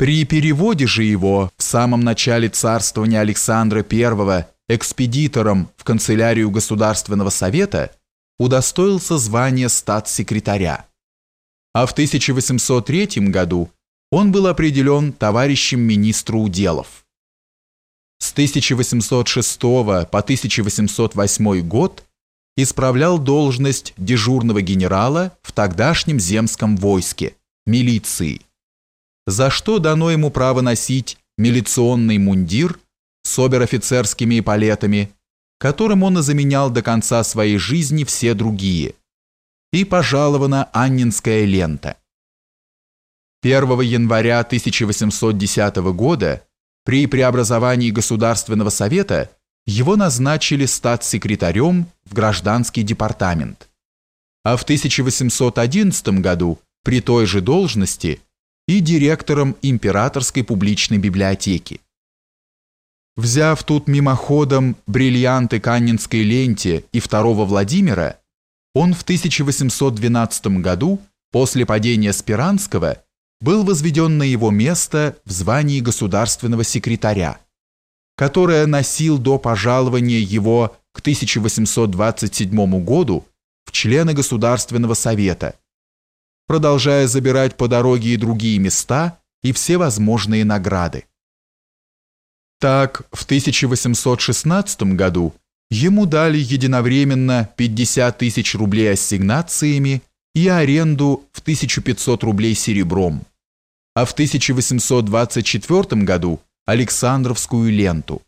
При переводе же его в самом начале царствования Александра I экспедитором в канцелярию Государственного совета удостоился звания статс-секретаря. А в 1803 году он был определен товарищем министра уделов. С 1806 по 1808 год исправлял должность дежурного генерала в тогдашнем земском войске, милиции за что дано ему право носить милиционный мундир с обер-офицерскими эполетами, которым он и заменял до конца своей жизни все другие, и пожалована Аннинская лента. 1 января 1810 года при преобразовании Государственного совета его назначили статс-секретарем в гражданский департамент, а в 1811 году при той же должности – и директором Императорской публичной библиотеки. Взяв тут мимоходом бриллианты Каннинской ленте и второго Владимира, он в 1812 году, после падения Спиранского, был возведен на его место в звании государственного секретаря, которое носил до пожалования его к 1827 году в члены Государственного совета продолжая забирать по дороге и другие места и все возможные награды. Так, в 1816 году ему дали единовременно 50 тысяч рублей ассигнациями и аренду в 1500 рублей серебром, а в 1824 году Александровскую ленту.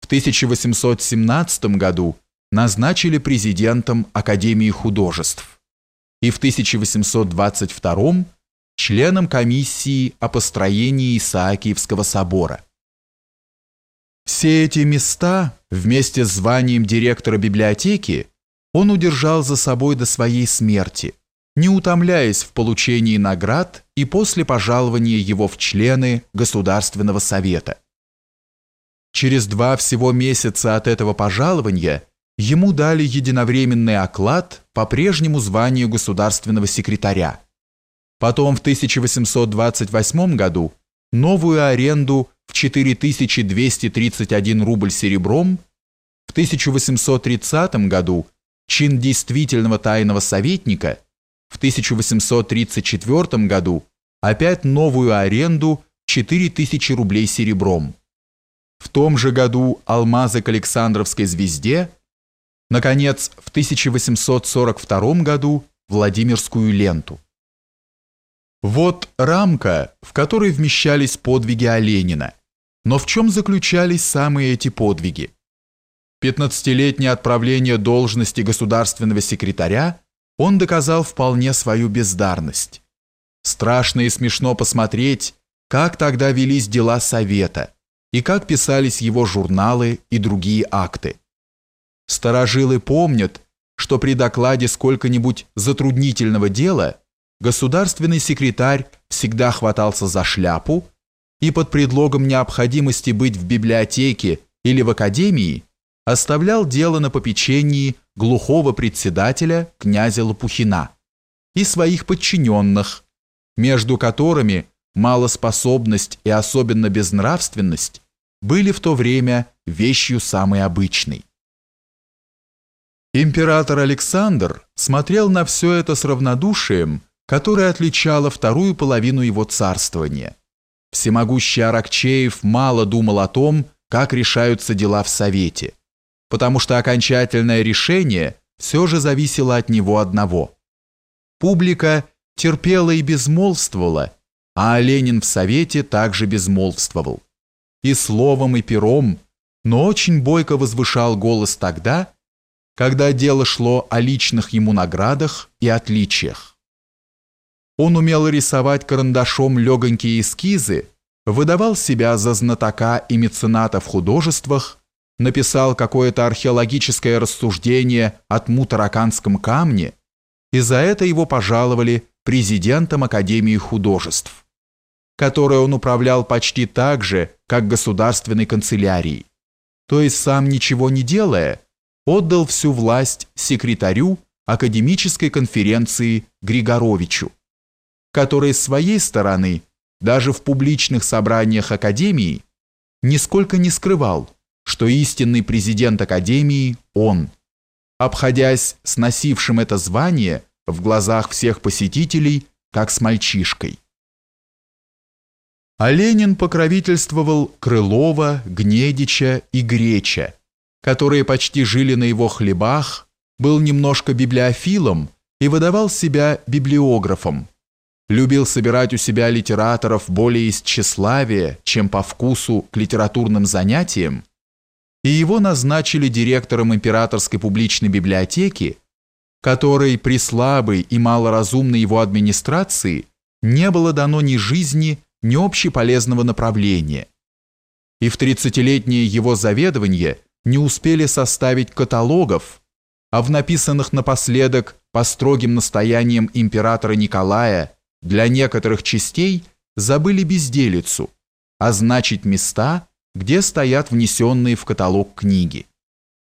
В 1817 году назначили президентом Академии художеств и в 1822 членом комиссии о построении Исаакиевского собора. Все эти места вместе с званием директора библиотеки он удержал за собой до своей смерти, не утомляясь в получении наград и после пожалования его в члены Государственного совета. Через два всего месяца от этого пожалования ему дали единовременный оклад по прежнему званию государственного секретаря. Потом в 1828 году новую аренду в 4231 рубль серебром, в 1830 году чин действительного тайного советника, в 1834 году опять новую аренду 4000 рублей серебром. В том же году алмазы к Александровской звезде – Наконец, в 1842 году Владимирскую ленту. Вот рамка, в которой вмещались подвиги Оленина. Но в чем заключались самые эти подвиги? Пятнадцатилетнее отправление должности государственного секретаря он доказал вполне свою бездарность. Страшно и смешно посмотреть, как тогда велись дела Совета и как писались его журналы и другие акты. Старожилы помнят, что при докладе сколько-нибудь затруднительного дела государственный секретарь всегда хватался за шляпу и под предлогом необходимости быть в библиотеке или в академии оставлял дело на попечении глухого председателя князя Лопухина и своих подчиненных, между которыми малоспособность и особенно безнравственность были в то время вещью самой обычной. Император Александр смотрел на все это с равнодушием, которое отличало вторую половину его царствования. Всемогущий Аракчеев мало думал о том, как решаются дела в Совете, потому что окончательное решение все же зависело от него одного. Публика терпела и безмолвствовала, а Ленин в Совете также безмолвствовал. И словом, и пером, но очень бойко возвышал голос тогда, когда дело шло о личных ему наградах и отличиях. Он умел рисовать карандашом легонькие эскизы, выдавал себя за знатока и мецената в художествах, написал какое-то археологическое рассуждение о Тмутараканском камне, и за это его пожаловали президентом Академии художеств, которой он управлял почти так же, как государственной канцелярией, то есть сам ничего не делая, отдал всю власть секретарю академической конференции Григоровичу, который с своей стороны даже в публичных собраниях Академии, нисколько не скрывал, что истинный президент Академии – он, обходясь с носившим это звание в глазах всех посетителей, как с мальчишкой. А Ленин покровительствовал Крылова, Гнедича и Греча, которые почти жили на его хлебах, был немножко библиофилом и выдавал себя библиографом. Любил собирать у себя литераторов более из тщеславия, чем по вкусу к литературным занятиям, и его назначили директором императорской публичной библиотеки, которой при слабой и малоразумной его администрации не было дано ни жизни, ни общеполезного направления. И в 30-летнее его заведование не успели составить каталогов, а в написанных напоследок по строгим настояниям императора Николая для некоторых частей забыли безделицу, а значит места, где стоят внесенные в каталог книги.